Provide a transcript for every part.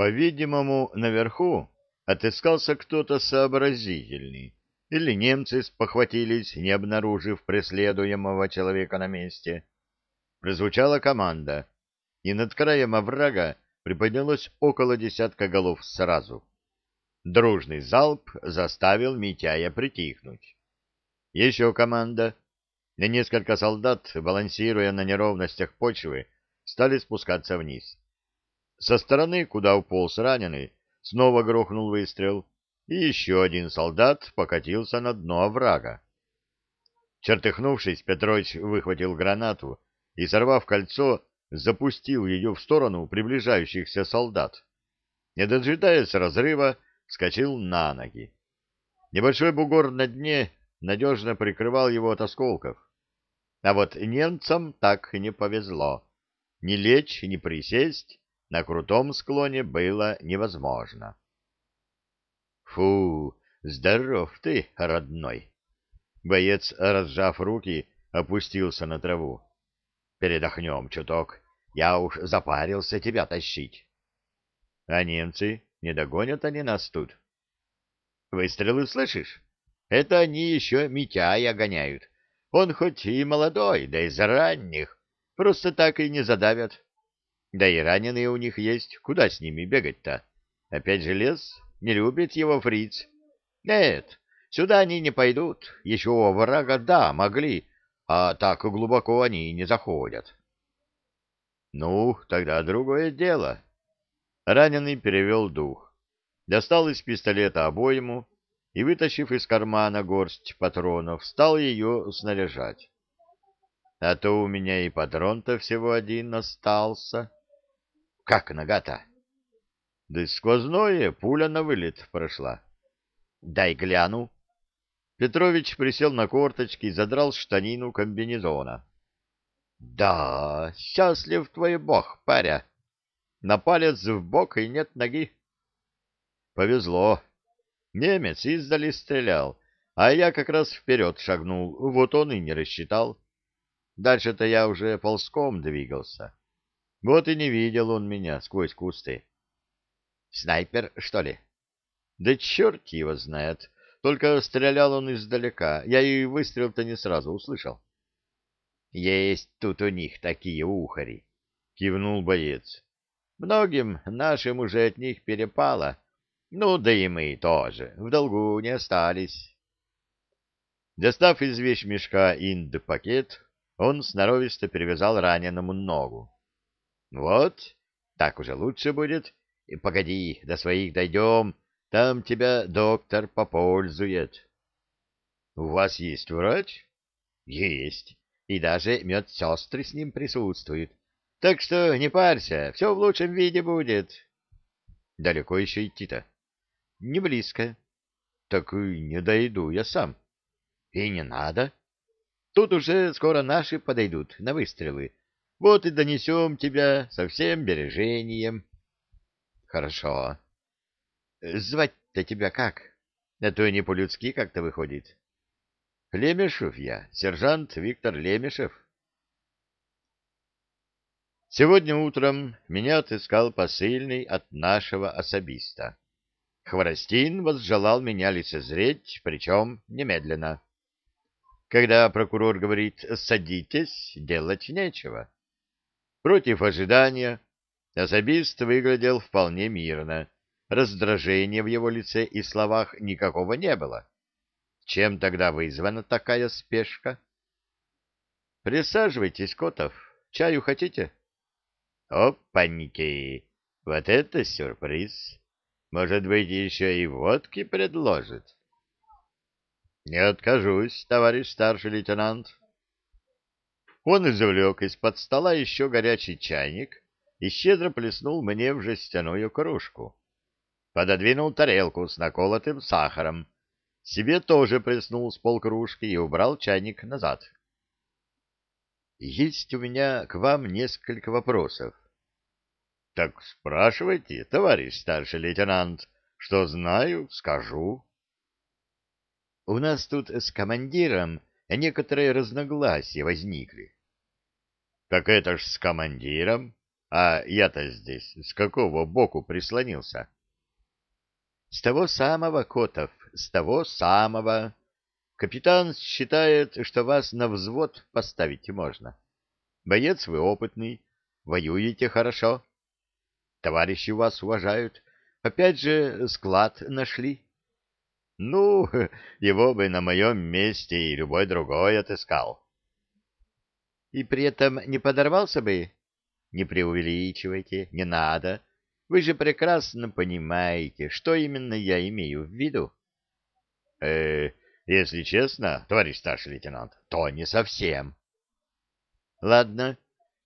По-видимому, наверху отыскался кто-то сообразительный, или немцы спохватились, не обнаружив преследуемого человека на месте. Прозвучала команда, и над краем оврага приподнялось около десятка голов сразу. Дружный залп заставил Митяя притихнуть. Еще команда. Несколько солдат, балансируя на неровностях почвы, стали спускаться вниз. Со стороны, куда уполз раненый, снова грохнул выстрел, и еще один солдат покатился на дно оврага. Чертыхнувшись, Петрович выхватил гранату и, сорвав кольцо, запустил ее в сторону приближающихся солдат. Не дожидаясь разрыва, вскочил на ноги. Небольшой бугор на дне надежно прикрывал его от осколков. А вот немцам так не повезло. Ни лечь, ни присесть на крутом склоне было невозможно. «Фу, здоров ты, родной!» Боец, разжав руки, опустился на траву. «Передохнем чуток. Я уж запарился тебя тащить». «А немцы? Не догонят они нас тут?» «Выстрелы слышишь? Это они еще Митяя гоняют. Он хоть и молодой, да из ранних, просто так и не задавят. Да и раненые у них есть, куда с ними бегать-то? Опять же лес? Не любит его фриц. Нет, сюда они не пойдут. Еще у врага, да, могли, а так глубоко они не заходят. Ну, тогда другое дело. Раненый перевел дух. Достал из пистолета обойму и, вытащив из кармана горсть патронов, стал ее снаряжать. А то у меня и патрон-то всего один остался. Как нога-то? Да сквозное, пуля на вылет прошла. Дай гляну. Петрович присел на корточки и задрал штанину комбинезона. Да, счастлив твой бог, паря. На палец в бок и нет ноги. Повезло. Немец издали стрелял, а я как раз вперед шагнул, вот он и не рассчитал. Дальше-то я уже ползком двигался. Вот и не видел он меня сквозь кусты. Снайпер, что ли? Да черт его знает. Только стрелял он издалека. Я и выстрел-то не сразу услышал. Есть тут у них такие ухари, кивнул боец. Многим нашим уже от них перепало. Ну, да и мы тоже. В долгу не остались. Достав из вещмешка инд-пакет, он сноровисто перевязал раненому ногу. Вот, так уже лучше будет. И погоди, до своих дойдем, там тебя доктор попользует. У вас есть врач? Есть. И даже медсестры с ним присутствуют. Так что не парься, все в лучшем виде будет. Далеко еще идти-то? Не близко. Так и не дойду я сам. И не надо. Тут уже скоро наши подойдут на выстрелы. Вот и донесем тебя со всем бережением. Хорошо. Звать-то тебя как? А то не по-людски как-то выходит. Лемешев я, сержант Виктор Лемешев. Сегодня утром меня отыскал посыльный от нашего особиста. Хворостин возжелал меня лицезреть, причем немедленно. Когда прокурор говорит «садитесь», делать нечего. Против ожидания особист выглядел вполне мирно. Раздражения в его лице и словах никакого не было. Чем тогда вызвана такая спешка? Присаживайтесь, Котов. Чаю хотите? Опаньки! Вот это сюрприз! Может быть, еще и водки предложит? Не откажусь, товарищ старший лейтенант. Он извлек из-под стола еще горячий чайник и щедро плеснул мне в жестяную кружку. Пододвинул тарелку с наколотым сахаром. Себе тоже плеснул с полкружки и убрал чайник назад. «Есть у меня к вам несколько вопросов». «Так спрашивайте, товарищ старший лейтенант. Что знаю, скажу». «У нас тут с командиром некоторые разногласия возникли. — Так это ж с командиром. А я-то здесь с какого боку прислонился? — С того самого, Котов, с того самого. Капитан считает, что вас на взвод поставить можно. Боец вы опытный, воюете хорошо. Товарищи вас уважают. Опять же, склад нашли. Ну, его бы на моем месте и любой другой отыскал. И при этом не подорвался бы? Не преувеличивайте, не надо. Вы же прекрасно понимаете, что именно я имею в виду. Э, если честно, товарищ старший лейтенант, то не совсем. Ладно,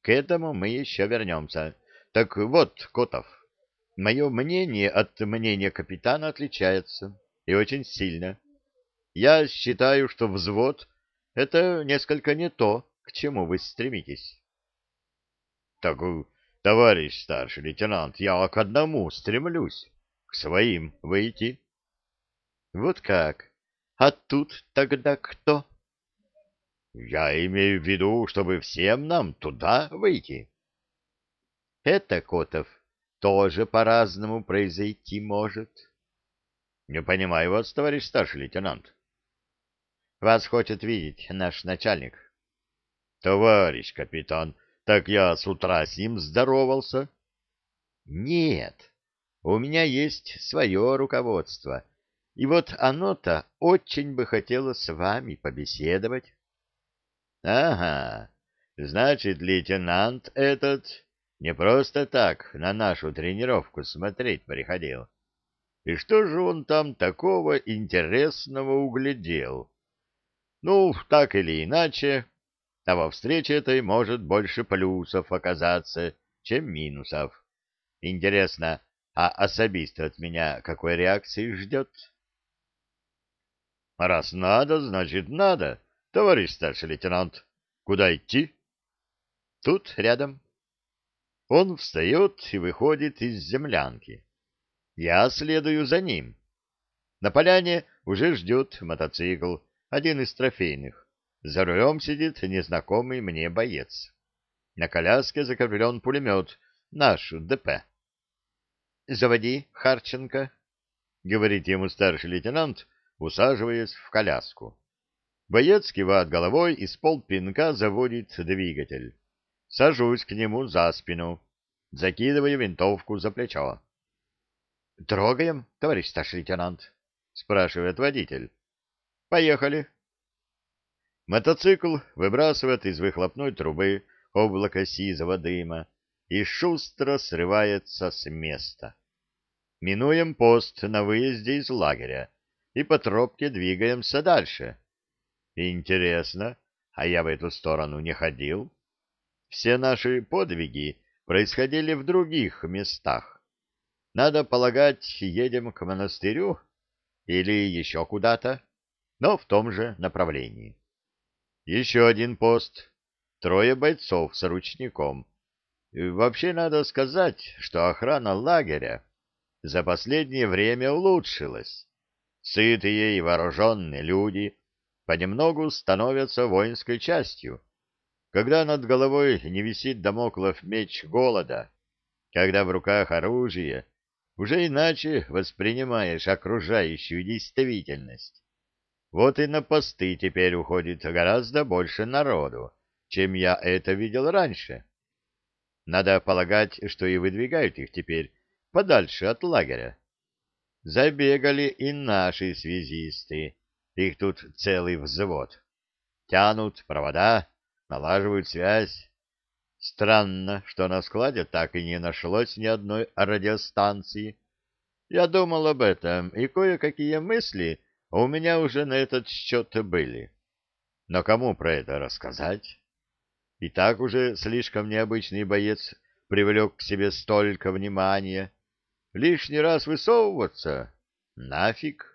к этому мы еще вернемся. Так вот, Котов, мое мнение от мнения капитана отличается, и очень сильно. Я считаю, что взвод — это несколько не то, к чему вы стремитесь. — Так, товарищ старший лейтенант, я к одному стремлюсь, к своим выйти. — Вот как? А тут тогда кто? — Я имею в виду, чтобы всем нам туда выйти. — Это, Котов, тоже по-разному произойти может. — Не понимаю вас, товарищ старший лейтенант. — Вас хочет видеть наш начальник. Товарищ капитан, так я с утра с ним здоровался. Нет, у меня есть свое руководство, и вот оно-то очень бы хотело с вами побеседовать. Ага, значит, лейтенант этот не просто так на нашу тренировку смотреть приходил. И что же он там такого интересного углядел? Ну, так или иначе, а во встрече этой может больше плюсов оказаться, чем минусов. Интересно, а особист от меня какой реакции ждет? Раз надо, значит надо, товарищ старший лейтенант. Куда идти? Тут, рядом. Он встает и выходит из землянки. Я следую за ним. На поляне уже ждет мотоцикл, один из трофейных. За рулем сидит незнакомый мне боец. На коляске закреплен пулемет, наш ДП. — Заводи, Харченко, — говорит ему старший лейтенант, усаживаясь в коляску. Боец кивает головой и с полпинка заводит двигатель. Сажусь к нему за спину, закидываю винтовку за плечо. — Трогаем, товарищ старший лейтенант? — спрашивает водитель. — Поехали. Мотоцикл выбрасывает из выхлопной трубы облако сизого дыма и шустро срывается с места. Минуем пост на выезде из лагеря и по тропке двигаемся дальше. Интересно, а я в эту сторону не ходил? Все наши подвиги происходили в других местах. Надо полагать, едем к монастырю или еще куда-то, но в том же направлении. Еще один пост. Трое бойцов с ручником. Вообще надо сказать, что охрана лагеря за последнее время улучшилась. Сытые и вооруженные люди понемногу становятся воинской частью. Когда над головой не висит домоклов меч голода, когда в руках оружие, уже иначе воспринимаешь окружающую действительность. Вот и на посты теперь уходит гораздо больше народу, чем я это видел раньше. Надо полагать, что и выдвигают их теперь подальше от лагеря. Забегали и наши связисты, их тут целый взвод. Тянут провода, налаживают связь. Странно, что на складе так и не нашлось ни одной радиостанции. Я думал об этом, и кое-какие мысли у меня уже на этот счет были. Но кому про это рассказать? И так уже слишком необычный боец привлек к себе столько внимания. Лишний раз высовываться? Нафиг.